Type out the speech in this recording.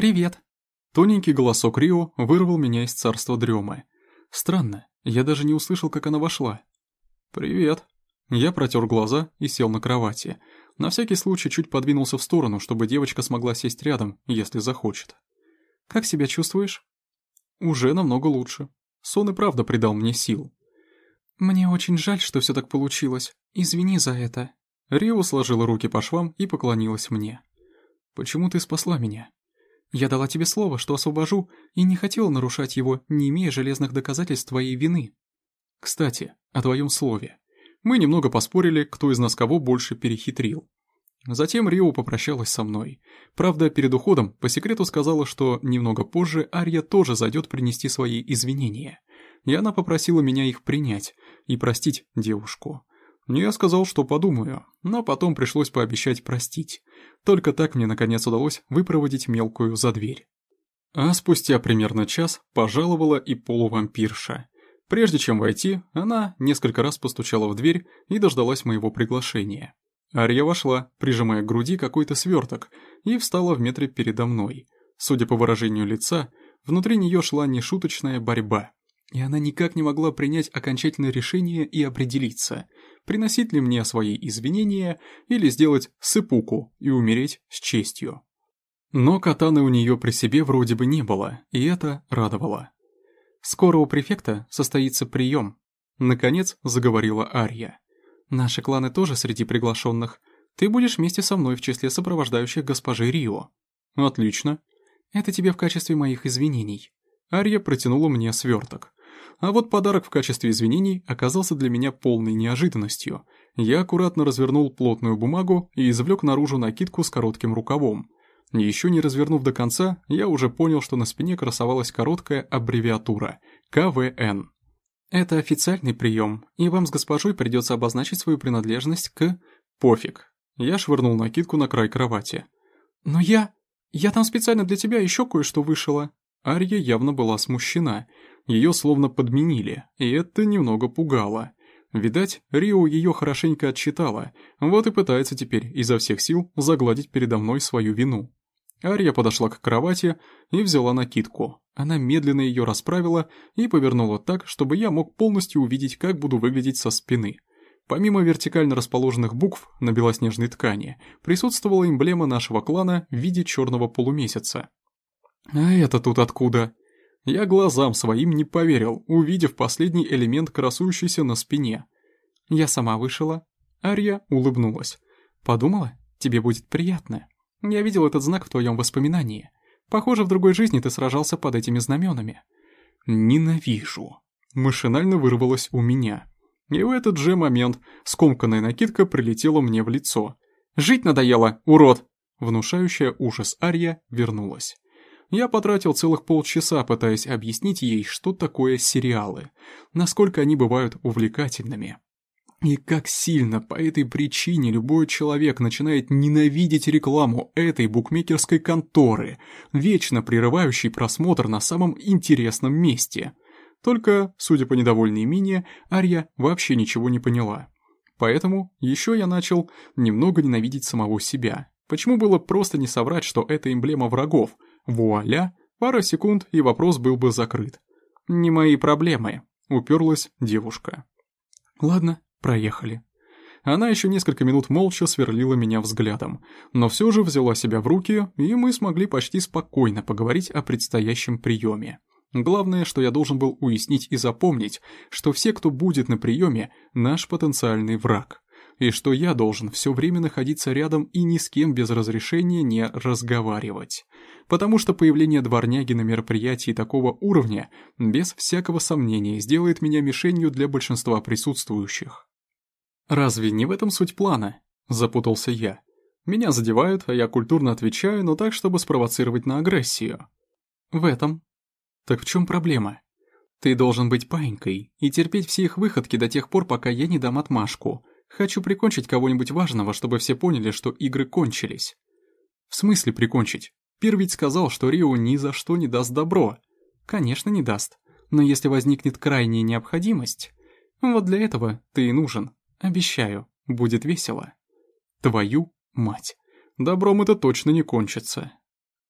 «Привет!» Тоненький голосок Рио вырвал меня из царства дремы. Странно, я даже не услышал, как она вошла. «Привет!» Я протер глаза и сел на кровати. На всякий случай чуть подвинулся в сторону, чтобы девочка смогла сесть рядом, если захочет. «Как себя чувствуешь?» «Уже намного лучше. Сон и правда придал мне сил». «Мне очень жаль, что все так получилось. Извини за это». Рио сложила руки по швам и поклонилась мне. «Почему ты спасла меня?» «Я дала тебе слово, что освобожу, и не хотела нарушать его, не имея железных доказательств твоей вины». «Кстати, о твоем слове. Мы немного поспорили, кто из нас кого больше перехитрил. Затем Рио попрощалась со мной. Правда, перед уходом по секрету сказала, что немного позже Ария тоже зайдет принести свои извинения. И она попросила меня их принять и простить девушку. Я сказал, что подумаю, но потом пришлось пообещать простить. Только так мне наконец удалось выпроводить мелкую за дверь. А спустя примерно час пожаловала и полувампирша. Прежде чем войти, она несколько раз постучала в дверь и дождалась моего приглашения. Ария вошла, прижимая к груди какой-то сверток, и встала в метре передо мной. Судя по выражению лица, внутри нее шла нешуточная борьба. И она никак не могла принять окончательное решение и определиться, приносить ли мне свои извинения или сделать сыпуку и умереть с честью. Но катаны у нее при себе вроде бы не было, и это радовало. «Скоро у префекта состоится прием», — наконец заговорила Ария. «Наши кланы тоже среди приглашенных. Ты будешь вместе со мной в числе сопровождающих госпожи Рио». «Отлично. Это тебе в качестве моих извинений». Ария протянула мне сверток. А вот подарок в качестве извинений оказался для меня полной неожиданностью. Я аккуратно развернул плотную бумагу и извлек наружу накидку с коротким рукавом. Еще не развернув до конца, я уже понял, что на спине красовалась короткая аббревиатура – КВН. Это официальный прием, и вам с госпожой придется обозначить свою принадлежность к... Пофиг. Я швырнул накидку на край кровати. Но я... Я там специально для тебя еще кое-что вышила. Ария явно была смущена. Ее словно подменили, и это немного пугало. Видать, Рио ее хорошенько отчитала, вот и пытается теперь изо всех сил загладить передо мной свою вину. Ария подошла к кровати и взяла накидку. Она медленно ее расправила и повернула так, чтобы я мог полностью увидеть, как буду выглядеть со спины. Помимо вертикально расположенных букв на белоснежной ткани, присутствовала эмблема нашего клана в виде черного полумесяца. А это тут откуда? Я глазам своим не поверил, увидев последний элемент, красующийся на спине. Я сама вышила. Ария улыбнулась. Подумала, тебе будет приятно. Я видел этот знак в твоем воспоминании. Похоже, в другой жизни ты сражался под этими знаменами. Ненавижу. Машинально вырвалось у меня. И в этот же момент скомканная накидка прилетела мне в лицо. «Жить надоело, урод!» Внушающая ужас Ария вернулась. Я потратил целых полчаса, пытаясь объяснить ей, что такое сериалы, насколько они бывают увлекательными. И как сильно по этой причине любой человек начинает ненавидеть рекламу этой букмекерской конторы, вечно прерывающей просмотр на самом интересном месте. Только, судя по недовольной мине, Арья вообще ничего не поняла. Поэтому еще я начал немного ненавидеть самого себя. Почему было просто не соврать, что это эмблема врагов? Вуаля, пара секунд и вопрос был бы закрыт. «Не мои проблемы», — уперлась девушка. «Ладно, Проехали. Она еще несколько минут молча сверлила меня взглядом, но все же взяла себя в руки, и мы смогли почти спокойно поговорить о предстоящем приеме. Главное, что я должен был уяснить и запомнить, что все, кто будет на приеме, наш потенциальный враг. И что я должен все время находиться рядом и ни с кем без разрешения не разговаривать. Потому что появление дворняги на мероприятии такого уровня, без всякого сомнения, сделает меня мишенью для большинства присутствующих. «Разве не в этом суть плана?» – запутался я. «Меня задевают, а я культурно отвечаю, но так, чтобы спровоцировать на агрессию». «В этом». «Так в чем проблема?» «Ты должен быть паинькой и терпеть все их выходки до тех пор, пока я не дам отмашку. Хочу прикончить кого-нибудь важного, чтобы все поняли, что игры кончились». «В смысле прикончить? Пир ведь сказал, что Рио ни за что не даст добро». «Конечно, не даст. Но если возникнет крайняя необходимость, вот для этого ты и нужен». Обещаю, будет весело. Твою мать. Добром это точно не кончится.